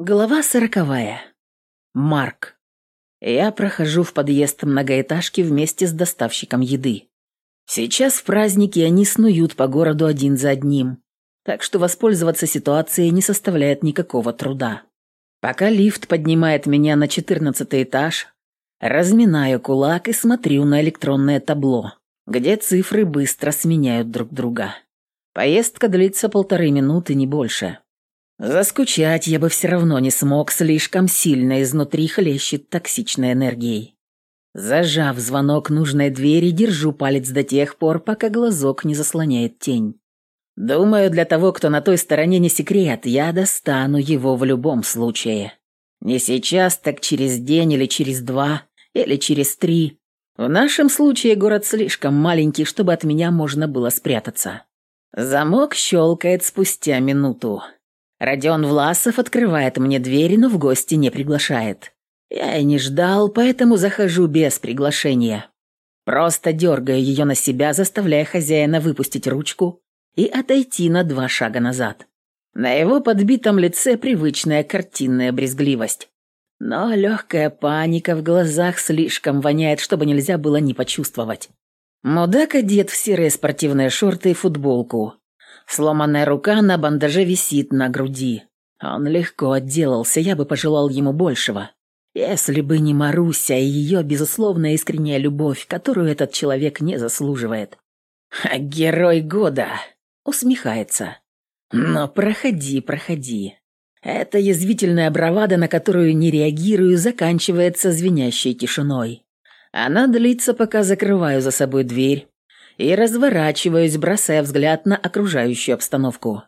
Глава сороковая. Марк. Я прохожу в подъезд многоэтажки вместе с доставщиком еды. Сейчас в праздники они снуют по городу один за одним, так что воспользоваться ситуацией не составляет никакого труда. Пока лифт поднимает меня на четырнадцатый этаж, разминаю кулак и смотрю на электронное табло, где цифры быстро сменяют друг друга. Поездка длится полторы минуты, не больше. Заскучать я бы все равно не смог, слишком сильно изнутри хлещет токсичной энергией. Зажав звонок нужной двери, держу палец до тех пор, пока глазок не заслоняет тень. Думаю, для того, кто на той стороне не секрет, я достану его в любом случае. Не сейчас, так через день или через два, или через три. В нашем случае город слишком маленький, чтобы от меня можно было спрятаться. Замок щелкает спустя минуту. Родион Власов открывает мне дверь, но в гости не приглашает. Я и не ждал, поэтому захожу без приглашения. Просто дергаю ее на себя, заставляя хозяина выпустить ручку и отойти на два шага назад. На его подбитом лице привычная картинная брезгливость. Но легкая паника в глазах слишком воняет, чтобы нельзя было не почувствовать. Мудак одет в серые спортивные шорты и футболку. Сломанная рука на бандаже висит на груди. Он легко отделался, я бы пожелал ему большего. Если бы не Маруся и ее безусловная искренняя любовь, которую этот человек не заслуживает. А герой года усмехается. Но проходи, проходи. Эта язвительная бравада, на которую не реагирую, заканчивается звенящей тишиной. Она длится, пока закрываю за собой дверь, и разворачиваюсь, бросая взгляд на окружающую обстановку.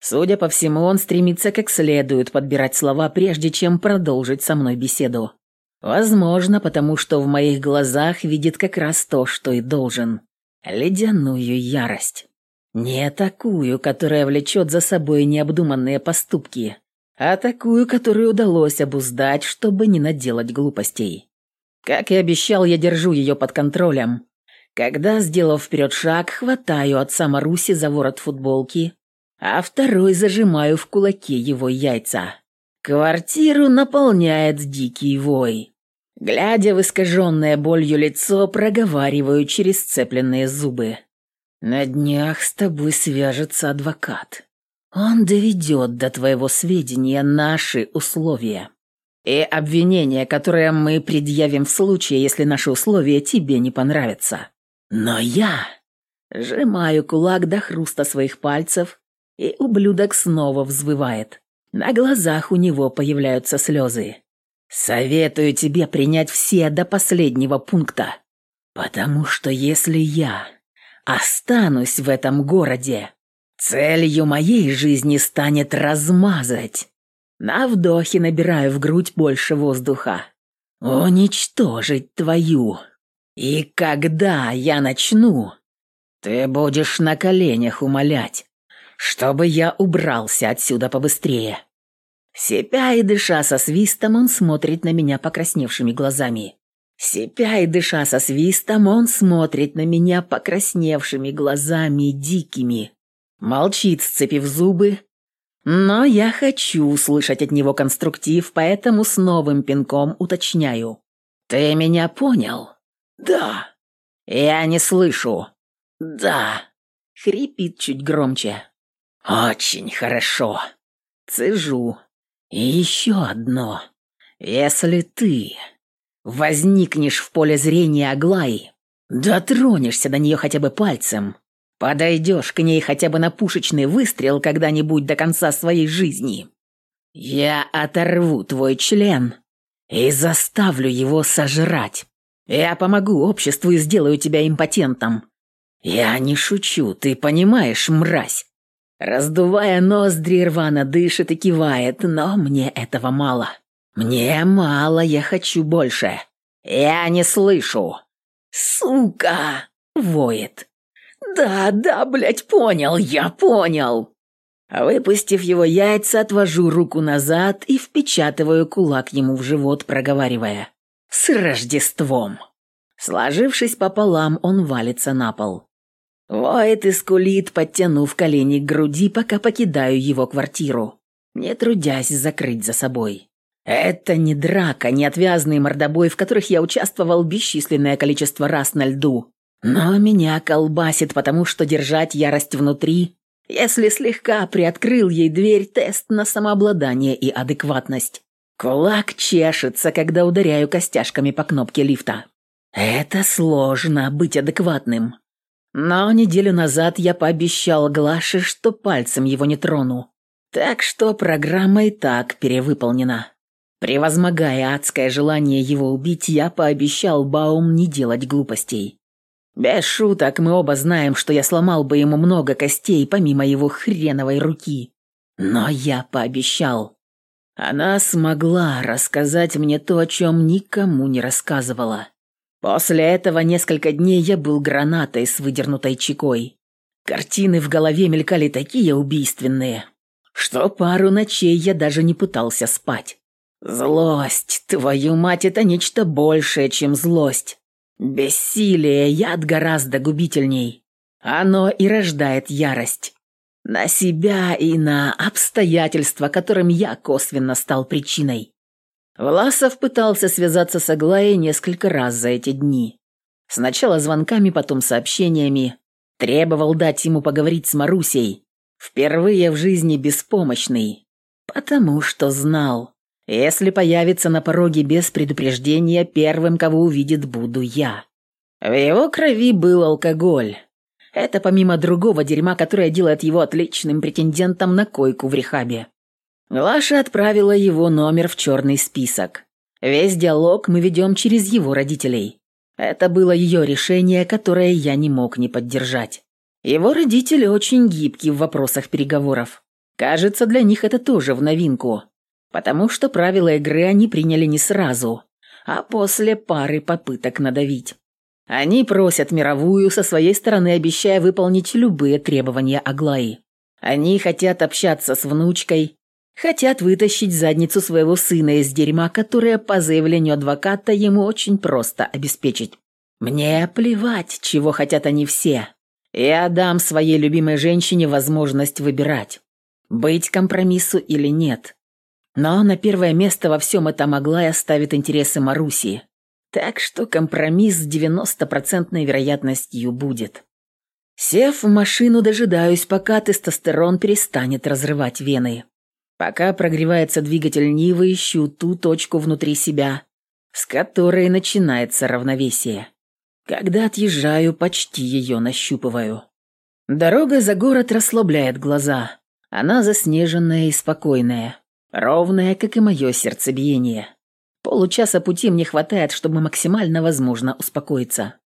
Судя по всему, он стремится как следует подбирать слова, прежде чем продолжить со мной беседу. Возможно, потому что в моих глазах видит как раз то, что и должен. Ледяную ярость. Не такую, которая влечет за собой необдуманные поступки, а такую, которую удалось обуздать, чтобы не наделать глупостей. Как и обещал, я держу ее под контролем, когда, сделав вперед шаг, хватаю отца Маруси за ворот футболки, а второй зажимаю в кулаке его яйца. Квартиру наполняет дикий вой. Глядя в искаженное болью лицо, проговариваю через сцепленные зубы. «На днях с тобой свяжется адвокат. Он доведет до твоего сведения наши условия и обвинения, которые мы предъявим в случае, если наши условия тебе не понравятся. Но я сжимаю кулак до хруста своих пальцев, и ублюдок снова взвывает. На глазах у него появляются слезы. Советую тебе принять все до последнего пункта, потому что если я останусь в этом городе, целью моей жизни станет размазать. На вдохе набираю в грудь больше воздуха. Уничтожить твою и когда я начну, ты будешь на коленях умолять, чтобы я убрался отсюда побыстрее. Сипя и дыша со свистом, он смотрит на меня покрасневшими глазами. Сипя и дыша со свистом, он смотрит на меня покрасневшими глазами дикими. Молчит, сцепив зубы. Но я хочу услышать от него конструктив, поэтому с новым пинком уточняю. «Ты меня понял?» «Да». «Я не слышу». «Да». Хрипит чуть громче. «Очень хорошо». Цежу. «И еще одно. Если ты возникнешь в поле зрения Аглаи, дотронешься до нее хотя бы пальцем, подойдешь к ней хотя бы на пушечный выстрел когда-нибудь до конца своей жизни, я оторву твой член и заставлю его сожрать. Я помогу обществу и сделаю тебя импотентом. Я не шучу, ты понимаешь, мразь. Раздувая ноздри, рвано дышит и кивает, но мне этого мало. Мне мало, я хочу больше. Я не слышу. Сука! Воет. Да, да, блядь, понял, я понял. Выпустив его яйца, отвожу руку назад и впечатываю кулак ему в живот, проговаривая. С Рождеством!» Сложившись пополам, он валится на пол. Воет и скулит, подтянув колени к груди, пока покидаю его квартиру. не трудясь закрыть за собой. Это не драка, не отвязный мордобой, в которых я участвовал бесчисленное количество раз на льду. Но меня колбасит, потому что держать ярость внутри, если слегка приоткрыл ей дверь, тест на самообладание и адекватность. Кулак чешется, когда ударяю костяшками по кнопке лифта. Это сложно быть адекватным. Но неделю назад я пообещал Глаше, что пальцем его не трону. Так что программа и так перевыполнена. Превозмогая адское желание его убить, я пообещал Баум не делать глупостей. Без шуток, мы оба знаем, что я сломал бы ему много костей, помимо его хреновой руки. Но я пообещал. Она смогла рассказать мне то, о чем никому не рассказывала. После этого несколько дней я был гранатой с выдернутой чекой. Картины в голове мелькали такие убийственные, что пару ночей я даже не пытался спать. Злость, твою мать, это нечто большее, чем злость. Бессилие, яд гораздо губительней. Оно и рождает ярость. На себя и на обстоятельства, которым я косвенно стал причиной. Власов пытался связаться с Аглаей несколько раз за эти дни. Сначала звонками, потом сообщениями. Требовал дать ему поговорить с Марусей. Впервые в жизни беспомощный. Потому что знал, если появится на пороге без предупреждения, первым, кого увидит, буду я. В его крови был алкоголь. Это помимо другого дерьма, которое делает его отличным претендентом на койку в рехабе. Глаша отправила его номер в черный список. Весь диалог мы ведем через его родителей. Это было ее решение, которое я не мог не поддержать. Его родители очень гибки в вопросах переговоров. Кажется, для них это тоже в новинку потому что правила игры они приняли не сразу, а после пары попыток надавить. Они просят мировую со своей стороны, обещая выполнить любые требования Аглаи. Они хотят общаться с внучкой, хотят вытащить задницу своего сына из дерьма, которое, по заявлению адвоката, ему очень просто обеспечить. Мне плевать, чего хотят они все. Я дам своей любимой женщине возможность выбирать, быть компромиссу или нет. Но на первое место во всем этом Аглая ставит интересы Маруси. Так что компромисс с 90% вероятностью будет. Сев в машину, дожидаюсь, пока тестостерон перестанет разрывать вены. Пока прогревается двигатель Нивы, ищу ту точку внутри себя, с которой начинается равновесие. Когда отъезжаю, почти ее нащупываю. Дорога за город расслабляет глаза. Она заснеженная и спокойная. Ровное, как и мое сердцебиение. Получаса пути мне хватает, чтобы максимально возможно успокоиться.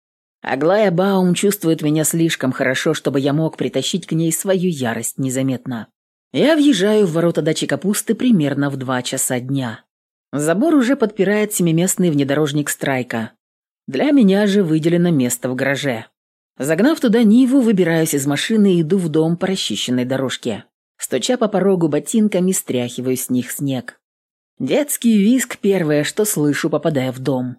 Аглая Баум чувствует меня слишком хорошо, чтобы я мог притащить к ней свою ярость незаметно. Я въезжаю в ворота дачи капусты примерно в два часа дня. Забор уже подпирает семиместный внедорожник «Страйка». Для меня же выделено место в гараже. Загнав туда Ниву, выбираюсь из машины и иду в дом по расчищенной дорожке. Стуча по порогу ботинками, стряхиваю с них снег. Детский визг – первое, что слышу, попадая в дом.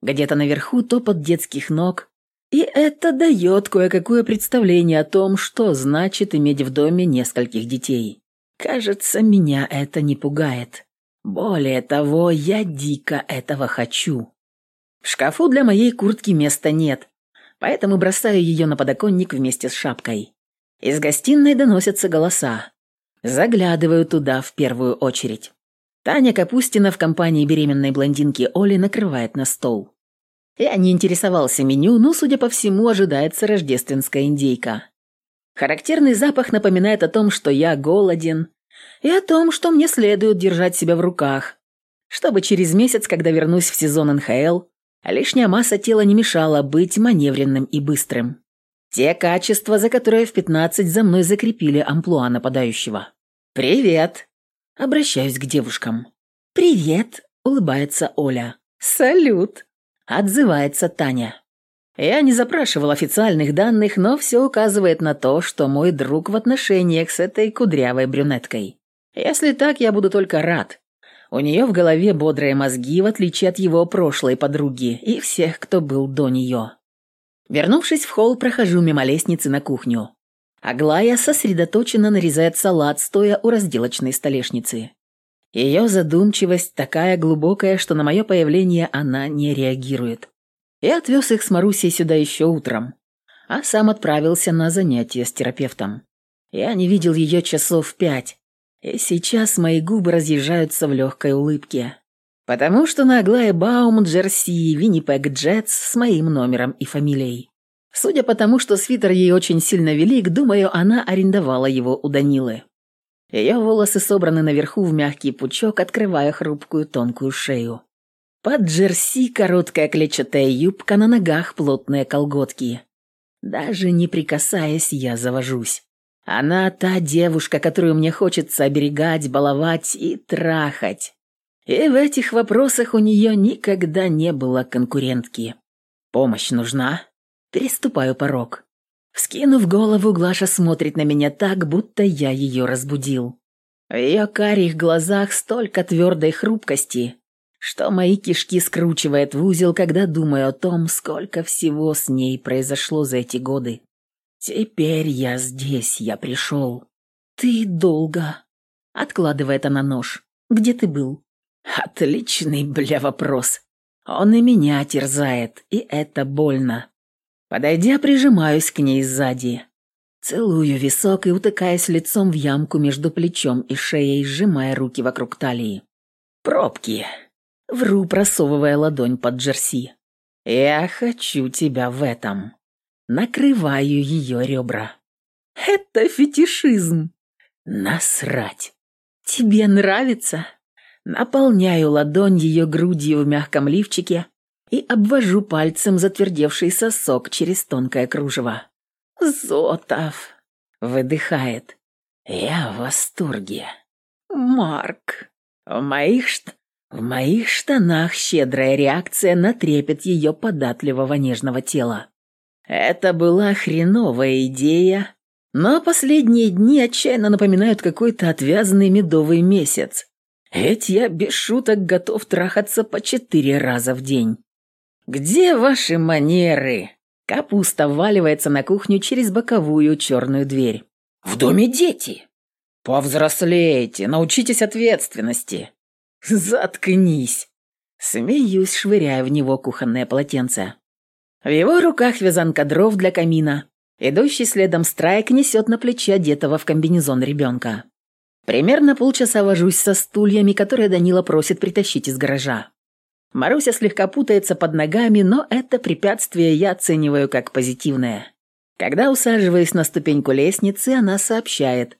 Где-то наверху топот детских ног, и это дает кое-какое представление о том, что значит иметь в доме нескольких детей. Кажется, меня это не пугает. Более того, я дико этого хочу. В шкафу для моей куртки места нет, поэтому бросаю ее на подоконник вместе с шапкой. Из гостиной доносятся голоса. Заглядываю туда в первую очередь. Таня Капустина в компании беременной блондинки Оли накрывает на стол. Я не интересовался меню, но, судя по всему, ожидается рождественская индейка. Характерный запах напоминает о том, что я голоден, и о том, что мне следует держать себя в руках, чтобы через месяц, когда вернусь в сезон НХЛ, лишняя масса тела не мешала быть маневренным и быстрым. Те качества, за которые в 15 за мной закрепили амплуа нападающего. «Привет!» Обращаюсь к девушкам. «Привет!» – улыбается Оля. «Салют!» – отзывается Таня. Я не запрашивал официальных данных, но все указывает на то, что мой друг в отношениях с этой кудрявой брюнеткой. Если так, я буду только рад. У нее в голове бодрые мозги, в отличие от его прошлой подруги и всех, кто был до нее. Вернувшись в холл, прохожу мимо лестницы на кухню. Аглая сосредоточенно нарезает салат, стоя у разделочной столешницы. Ее задумчивость такая глубокая, что на мое появление она не реагирует. Я отвез их с Марусей сюда еще утром, а сам отправился на занятия с терапевтом. Я не видел ее часов пять, и сейчас мои губы разъезжаются в легкой улыбке. Потому что на Аглае Баум, Джерси, Виннипег Джетс с моим номером и фамилией. Судя по тому, что свитер ей очень сильно велик, думаю, она арендовала его у Данилы. Ее волосы собраны наверху в мягкий пучок, открывая хрупкую тонкую шею. Под джерси короткая клетчатая юбка, на ногах плотные колготки. Даже не прикасаясь, я завожусь. Она та девушка, которую мне хочется оберегать, баловать и трахать. И в этих вопросах у нее никогда не было конкурентки. Помощь нужна? Переступаю порог. Вскинув голову, Глаша смотрит на меня так, будто я ее разбудил. В ее карих глазах столько твердой хрупкости, что мои кишки скручивает в узел, когда думаю о том, сколько всего с ней произошло за эти годы. Теперь я здесь, я пришел. Ты долго. Откладывает она нож. Где ты был? Отличный, бля, вопрос. Он и меня терзает, и это больно. Подойдя, прижимаюсь к ней сзади. Целую висок и утыкаясь лицом в ямку между плечом и шеей, сжимая руки вокруг талии. «Пробки!» Вру, просовывая ладонь под джерси. «Я хочу тебя в этом». Накрываю ее ребра. «Это фетишизм!» «Насрать!» «Тебе нравится?» Наполняю ладонь ее грудью в мягком лифчике, и обвожу пальцем затвердевший сосок через тонкое кружево. «Зотов!» — выдыхает. «Я в восторге!» «Марк!» В моих, шт... в моих штанах щедрая реакция на трепет ее податливого нежного тела. Это была хреновая идея, но последние дни отчаянно напоминают какой-то отвязанный медовый месяц. Ведь я без шуток готов трахаться по четыре раза в день. «Где ваши манеры?» Капуста вваливается на кухню через боковую черную дверь. «В доме дети!» «Повзрослейте, научитесь ответственности!» «Заткнись!» Смеюсь, швыряя в него кухонное полотенце. В его руках вязанка дров для камина. Идущий следом страйк несет на плече одетого в комбинезон ребенка. Примерно полчаса вожусь со стульями, которые Данила просит притащить из гаража. Маруся слегка путается под ногами, но это препятствие я оцениваю как позитивное. Когда усаживаюсь на ступеньку лестницы, она сообщает,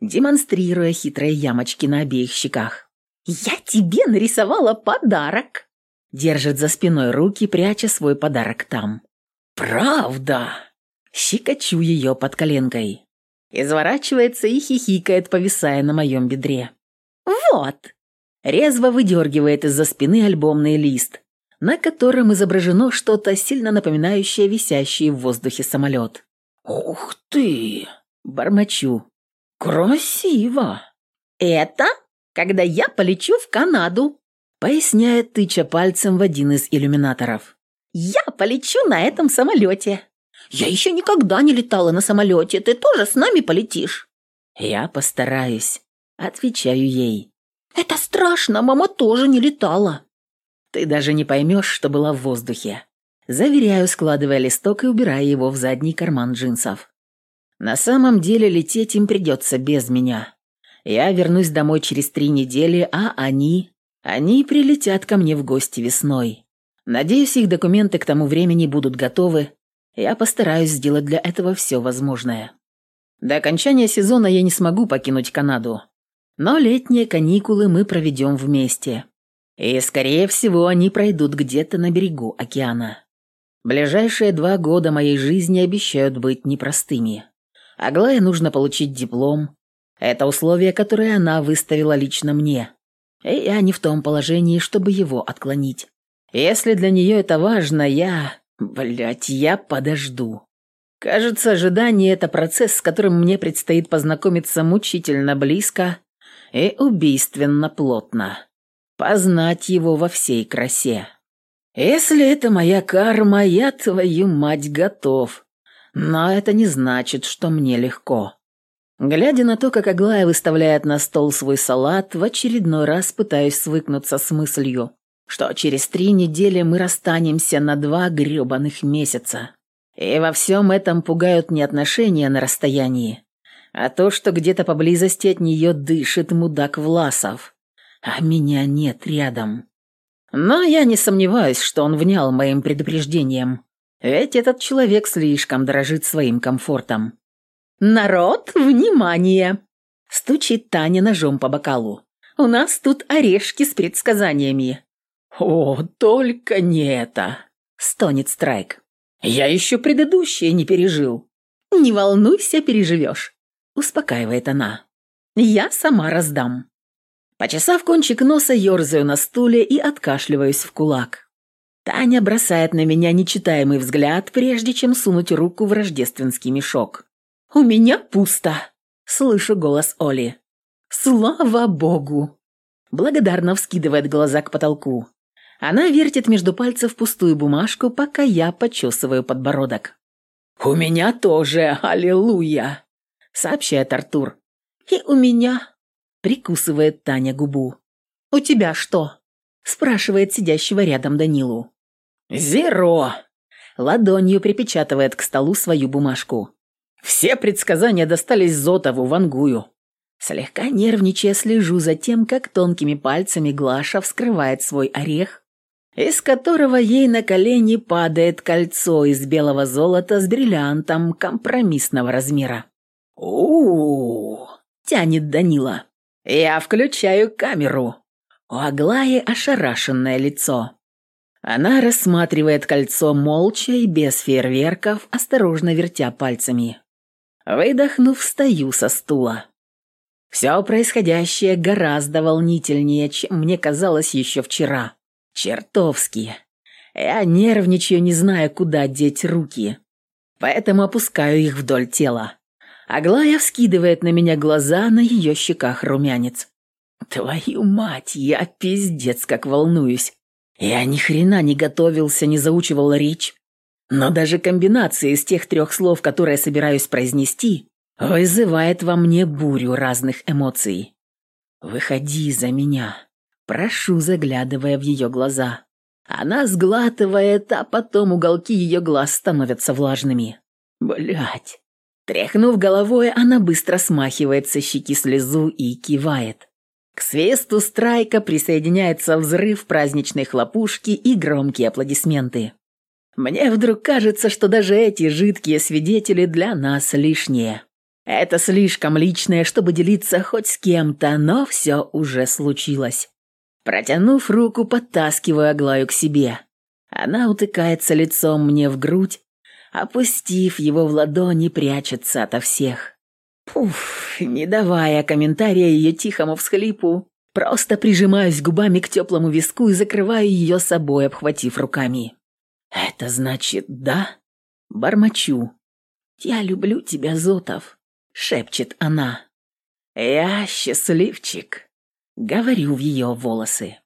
демонстрируя хитрые ямочки на обеих щеках. «Я тебе нарисовала подарок!» Держит за спиной руки, пряча свой подарок там. «Правда!» Щекочу ее под коленкой. Изворачивается и хихикает, повисая на моем бедре. «Вот!» Резво выдергивает из-за спины альбомный лист, на котором изображено что-то сильно напоминающее висящий в воздухе самолет. «Ух ты!» – бормочу. «Красиво!» «Это когда я полечу в Канаду», – поясняет, тыча пальцем в один из иллюминаторов. «Я полечу на этом самолете». «Я еще никогда не летала на самолете, ты тоже с нами полетишь?» «Я постараюсь», – отвечаю ей. «Это страшно, мама тоже не летала». «Ты даже не поймешь, что была в воздухе». Заверяю, складывая листок и убирая его в задний карман джинсов. На самом деле лететь им придется без меня. Я вернусь домой через три недели, а они... Они прилетят ко мне в гости весной. Надеюсь, их документы к тому времени будут готовы. Я постараюсь сделать для этого все возможное. До окончания сезона я не смогу покинуть Канаду. Но летние каникулы мы проведем вместе. И, скорее всего, они пройдут где-то на берегу океана. Ближайшие два года моей жизни обещают быть непростыми. Аглае нужно получить диплом. Это условие, которое она выставила лично мне. И я не в том положении, чтобы его отклонить. Если для нее это важно, я... Блять, я подожду. Кажется, ожидание – это процесс, с которым мне предстоит познакомиться мучительно близко и убийственно плотно. Познать его во всей красе. Если это моя карма, я твою мать готов. Но это не значит, что мне легко. Глядя на то, как Аглая выставляет на стол свой салат, в очередной раз пытаюсь свыкнуться с мыслью, что через три недели мы расстанемся на два грёбаных месяца. И во всем этом пугают не отношения на расстоянии, а то, что где-то поблизости от нее дышит мудак Власов, а меня нет рядом. Но я не сомневаюсь, что он внял моим предупреждением, ведь этот человек слишком дорожит своим комфортом. «Народ, внимание!» – стучит Таня ножом по бокалу. «У нас тут орешки с предсказаниями». «О, только не это!» – стонет Страйк. «Я еще предыдущее не пережил». «Не волнуйся, переживешь», – успокаивает она. «Я сама раздам». Почесав кончик носа, ерзаю на стуле и откашливаюсь в кулак. Таня бросает на меня нечитаемый взгляд, прежде чем сунуть руку в рождественский мешок. «У меня пусто!» – слышу голос Оли. «Слава богу!» Благодарно вскидывает глаза к потолку. Она вертит между пальцев пустую бумажку, пока я почесываю подбородок. «У меня тоже, аллилуйя!» – сообщает Артур. «И у меня...» – прикусывает Таня губу. «У тебя что?» – спрашивает сидящего рядом Данилу. «Зеро!» – ладонью припечатывает к столу свою бумажку. «Все предсказания достались Зотову, Вангую». Слегка нервничая слежу за тем, как тонкими пальцами Глаша вскрывает свой орех из которого ей на колени падает кольцо из белого золота с бриллиантом компромиссного размера. У, -у, -у тянет Данила. «Я включаю камеру». У Аглаи ошарашенное лицо. Она рассматривает кольцо молча и без фейерверков, осторожно вертя пальцами. Выдохнув, встаю со стула. Все происходящее гораздо волнительнее, чем мне казалось еще вчера. Чертовски. Я нервничаю, не зная, куда деть руки. Поэтому опускаю их вдоль тела. Аглая вскидывает на меня глаза, на ее щеках румянец. Твою мать, я пиздец как волнуюсь. Я ни хрена не готовился, не заучивал речь. Но даже комбинация из тех трех слов, которые собираюсь произнести, вызывает во мне бурю разных эмоций. «Выходи за меня», Прошу, заглядывая в ее глаза. Она сглатывает, а потом уголки ее глаз становятся влажными. Блять. Тряхнув головой, она быстро смахивает со щеки слезу и кивает. К свисту страйка присоединяется взрыв праздничной хлопушки и громкие аплодисменты. Мне вдруг кажется, что даже эти жидкие свидетели для нас лишние. Это слишком личное, чтобы делиться хоть с кем-то, но все уже случилось. Протянув руку, подтаскиваю Аглаю к себе. Она утыкается лицом мне в грудь, опустив его в ладони, прячется ото всех. Пуф, не давая комментария ее тихому всхлипу, просто прижимаюсь губами к теплому виску и закрываю ее собой, обхватив руками. «Это значит да?» Бормочу. «Я люблю тебя, Зотов», — шепчет она. «Я счастливчик». Говорю в ее волосы.